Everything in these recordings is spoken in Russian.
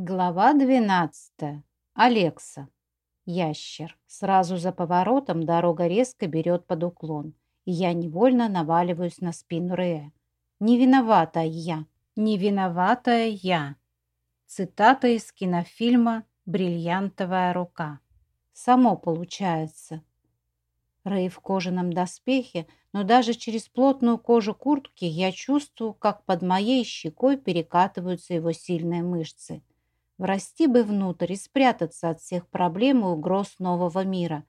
Глава 12. Алекса. Ящер. Сразу за поворотом дорога резко берет под уклон, и я невольно наваливаюсь на спину Рея. Не виновата я. Не виноватая я. Цитата из кинофильма «Бриллиантовая рука». Само получается. Рэй в кожаном доспехе, но даже через плотную кожу куртки я чувствую, как под моей щекой перекатываются его сильные мышцы. Врасти бы внутрь и спрятаться от всех проблем и угроз нового мира.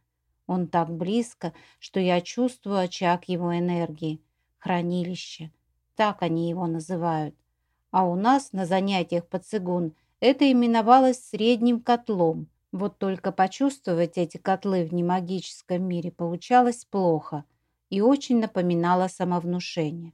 Он так близко, что я чувствую очаг его энергии. Хранилище. Так они его называют. А у нас на занятиях по цигун это именовалось средним котлом. Вот только почувствовать эти котлы в немагическом мире получалось плохо и очень напоминало самовнушение.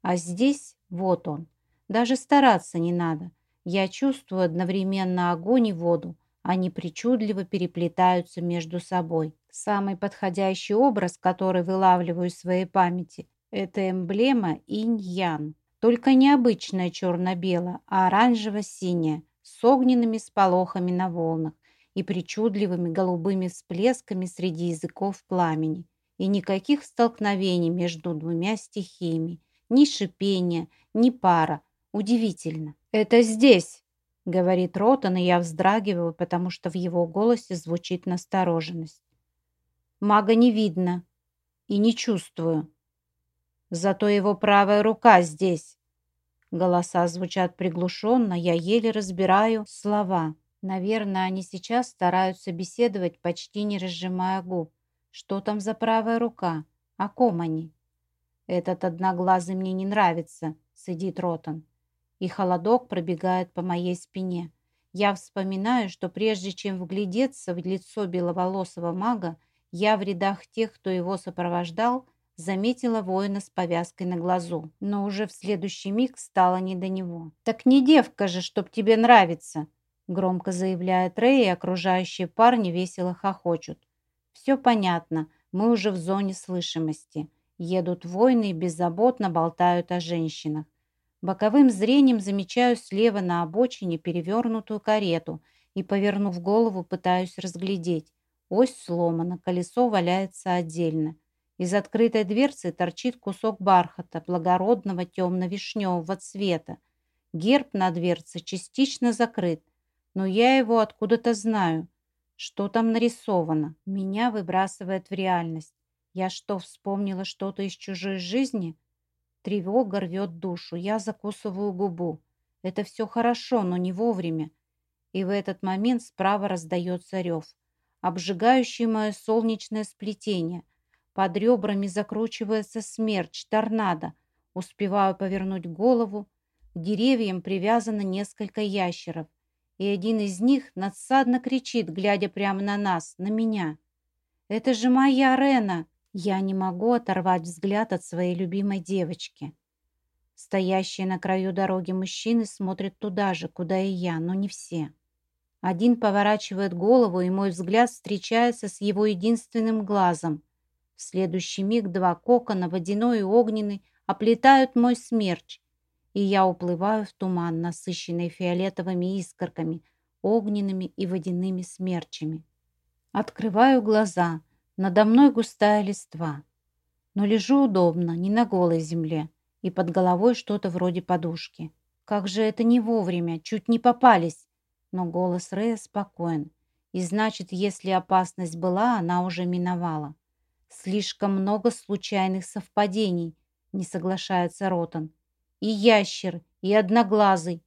А здесь вот он. Даже стараться не надо. Я чувствую одновременно огонь и воду. Они причудливо переплетаются между собой. Самый подходящий образ, который вылавливаю в своей памяти, это эмблема инь-ян. Только не обычная черно-белая, а оранжево-синяя, с огненными сполохами на волнах и причудливыми голубыми всплесками среди языков пламени. И никаких столкновений между двумя стихиями. Ни шипения, ни пара. Удивительно. «Это здесь!» — говорит Ротан, и я вздрагиваю, потому что в его голосе звучит настороженность. Мага не видно и не чувствую. Зато его правая рука здесь. Голоса звучат приглушенно, я еле разбираю слова. Наверное, они сейчас стараются беседовать, почти не разжимая губ. Что там за правая рука? О ком они? Этот одноглазый мне не нравится, сидит Ротан и холодок пробегает по моей спине. Я вспоминаю, что прежде чем вглядеться в лицо беловолосого мага, я в рядах тех, кто его сопровождал, заметила воина с повязкой на глазу, но уже в следующий миг стало не до него. «Так не девка же, чтоб тебе нравится!» громко заявляет Рэй, и окружающие парни весело хохочут. «Все понятно, мы уже в зоне слышимости. Едут воины и беззаботно болтают о женщинах. Боковым зрением замечаю слева на обочине перевернутую карету и, повернув голову, пытаюсь разглядеть. Ось сломана, колесо валяется отдельно. Из открытой дверцы торчит кусок бархата, благородного темно-вишневого цвета. Герб на дверце частично закрыт, но я его откуда-то знаю. Что там нарисовано? Меня выбрасывает в реальность. Я что, вспомнила что-то из чужой жизни? Тревога рвет душу. Я закусываю губу. Это все хорошо, но не вовремя. И в этот момент справа раздается рев. Обжигающий мое солнечное сплетение. Под ребрами закручивается смерч, торнадо. Успеваю повернуть голову. К деревьям привязано несколько ящеров. И один из них надсадно кричит, глядя прямо на нас, на меня. «Это же моя Рена!» Я не могу оторвать взгляд от своей любимой девочки. Стоящие на краю дороги мужчины смотрят туда же, куда и я, но не все. Один поворачивает голову, и мой взгляд встречается с его единственным глазом. В следующий миг два кокона, водяной и огненный, оплетают мой смерч, и я уплываю в туман, насыщенный фиолетовыми искорками, огненными и водяными смерчами. Открываю глаза — надо мной густая листва. Но лежу удобно, не на голой земле, и под головой что-то вроде подушки. Как же это не вовремя, чуть не попались. Но голос Рэя спокоен. И значит, если опасность была, она уже миновала. Слишком много случайных совпадений, не соглашается Ротан. И ящер, и одноглазый.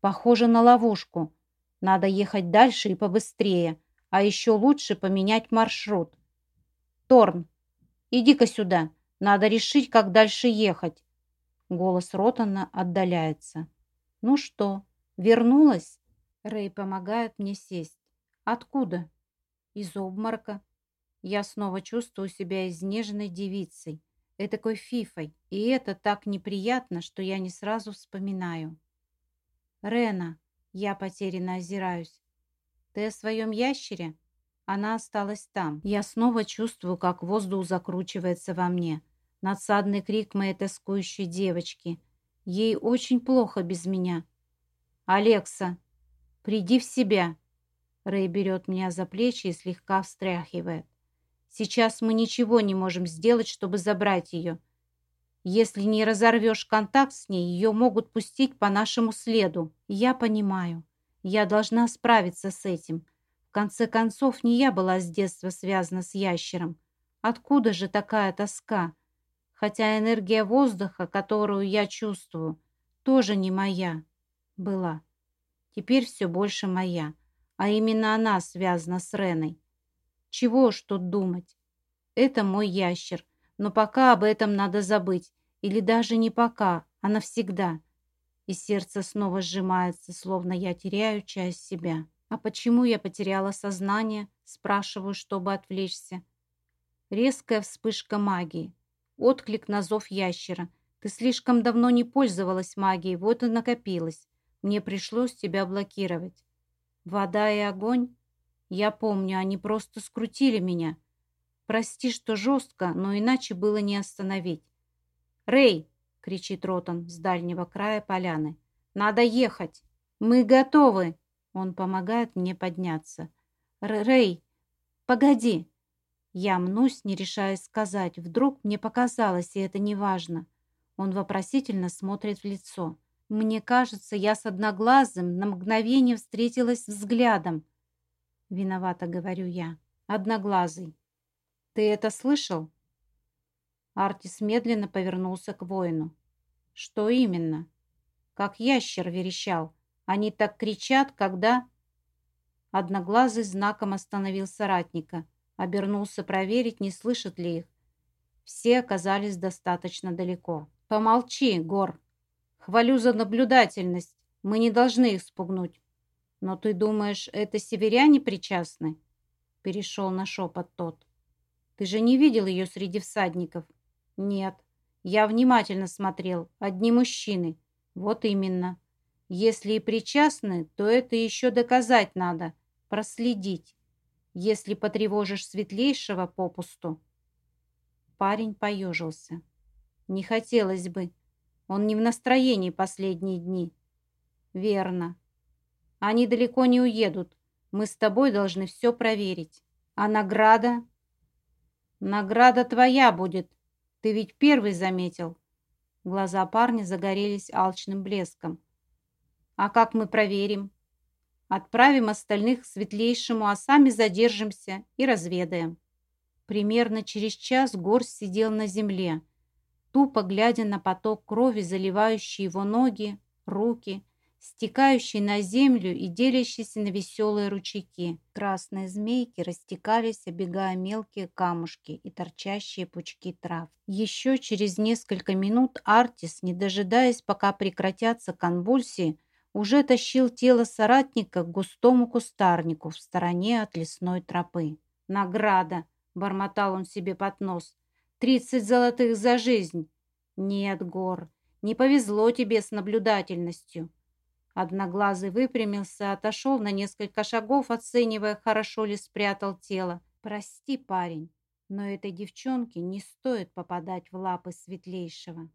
Похоже на ловушку. Надо ехать дальше и побыстрее. А еще лучше поменять маршрут. «Торн, иди-ка сюда. Надо решить, как дальше ехать». Голос Ротана отдаляется. «Ну что, вернулась?» Рэй помогает мне сесть. «Откуда?» «Из обморока». Я снова чувствую себя изнеженной девицей, этакой фифой, и это так неприятно, что я не сразу вспоминаю. «Рена», я потерянно озираюсь. «Ты о своем ящере?» Она осталась там. Я снова чувствую, как воздух закручивается во мне. Надсадный крик моей тоскующей девочки. Ей очень плохо без меня. «Алекса!» Приди в себя. Рэй берет меня за плечи и слегка встряхивает. Сейчас мы ничего не можем сделать, чтобы забрать ее. Если не разорвешь контакт с ней, ее могут пустить по нашему следу. Я понимаю. Я должна справиться с этим. В конце концов, не я была с детства связана с ящером. Откуда же такая тоска? Хотя энергия воздуха, которую я чувствую, тоже не моя была. Теперь все больше моя. А именно она связана с Реной. Чего уж тут думать. Это мой ящер. Но пока об этом надо забыть. Или даже не пока, а навсегда. И сердце снова сжимается, словно я теряю часть себя. А почему я потеряла сознание? Спрашиваю, чтобы отвлечься. Резкая вспышка магии. Отклик на зов ящера. Ты слишком давно не пользовалась магией, вот и накопилось. Мне пришлось тебя блокировать. Вода и огонь? Я помню, они просто скрутили меня. Прости, что жестко, но иначе было не остановить. «Рэй!» — кричит Ротан с дальнего края поляны. «Надо ехать! Мы готовы!» Он помогает мне подняться. «Рэй, погоди!» Я мнусь, не решаясь сказать. Вдруг мне показалось, и это не важно. Он вопросительно смотрит в лицо. Мне кажется, я с одноглазым на мгновение встретилась взглядом. Виновата, говорю я. Одноглазый. Ты это слышал? Артис медленно повернулся к воину. Что именно? Как ящер верещал. Они так кричат, когда... Одноглазый знаком остановил соратника. Обернулся проверить, не слышат ли их. Все оказались достаточно далеко. «Помолчи, Гор!» Хвалю за наблюдательность. Мы не должны их спугнуть. Но ты думаешь, это северяне причастны? Перешел на шепот тот. Ты же не видел ее среди всадников? Нет. Я внимательно смотрел. Одни мужчины. Вот именно. Если и причастны, то это еще доказать надо. Проследить. Если потревожишь светлейшего попусту. Парень поежился. Не хотелось бы. Он не в настроении последние дни. Верно. Они далеко не уедут. Мы с тобой должны все проверить. А награда? Награда твоя будет. Ты ведь первый заметил. Глаза парня загорелись алчным блеском. А как мы проверим? Отправим остальных к светлейшему, а сами задержимся и разведаем. Примерно через час Горс сидел на земле, тупо глядя на поток крови, заливающий его ноги, руки, стекающий на землю и делящийся на веселые ручейки. Красные змейки растекались, обегая мелкие камушки и торчащие пучки трав. Еще через несколько минут Артис, не дожидаясь, пока прекратятся конвульсии, уже тащил тело соратника к густому кустарнику в стороне от лесной тропы. «Награда!» — бормотал он себе под нос. Тридцать золотых за жизнь. Нет, Гор, не повезло тебе с наблюдательностью. Одноглазый выпрямился, отошел на несколько шагов, оценивая, хорошо ли спрятал тело. Прости, парень, но этой девчонке не стоит попадать в лапы светлейшего.